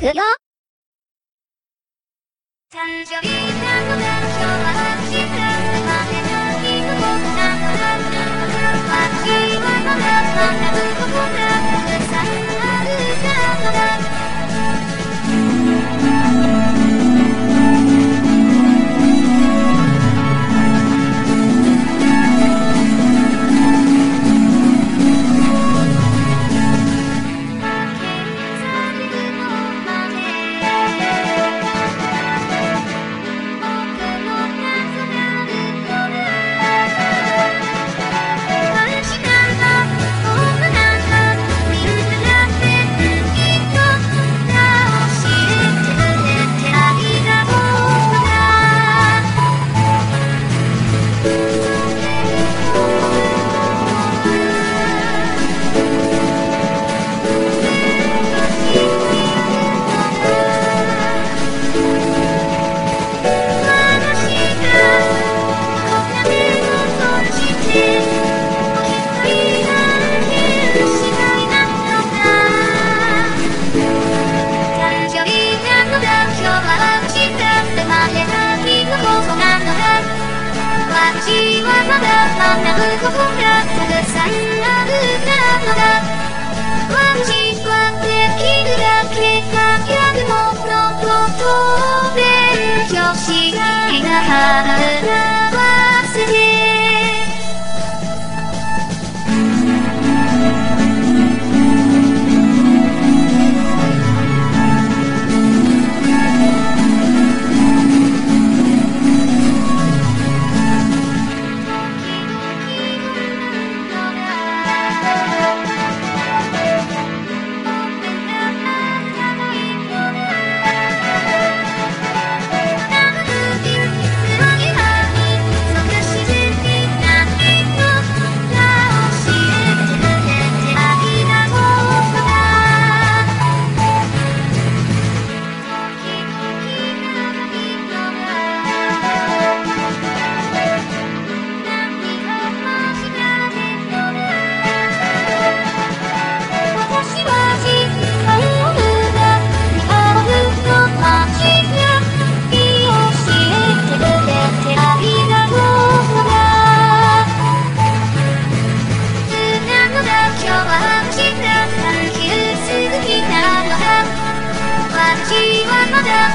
くよ。誕生日なのだ今日は私はまだ学ぶことがた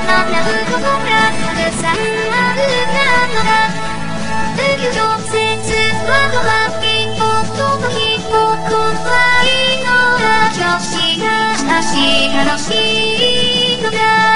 学ぶことがたくさんあるなのだ右直接はとは一歩と時も怖いのだ女子が親し楽しい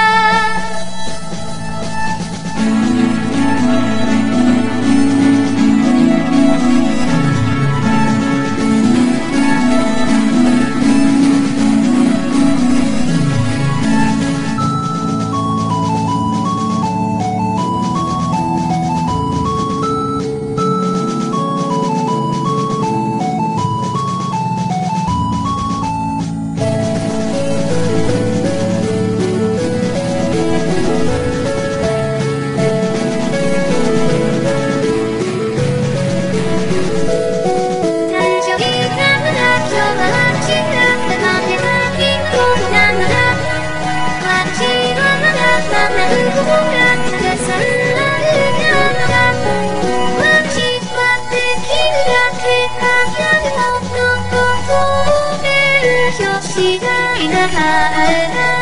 أينها أينها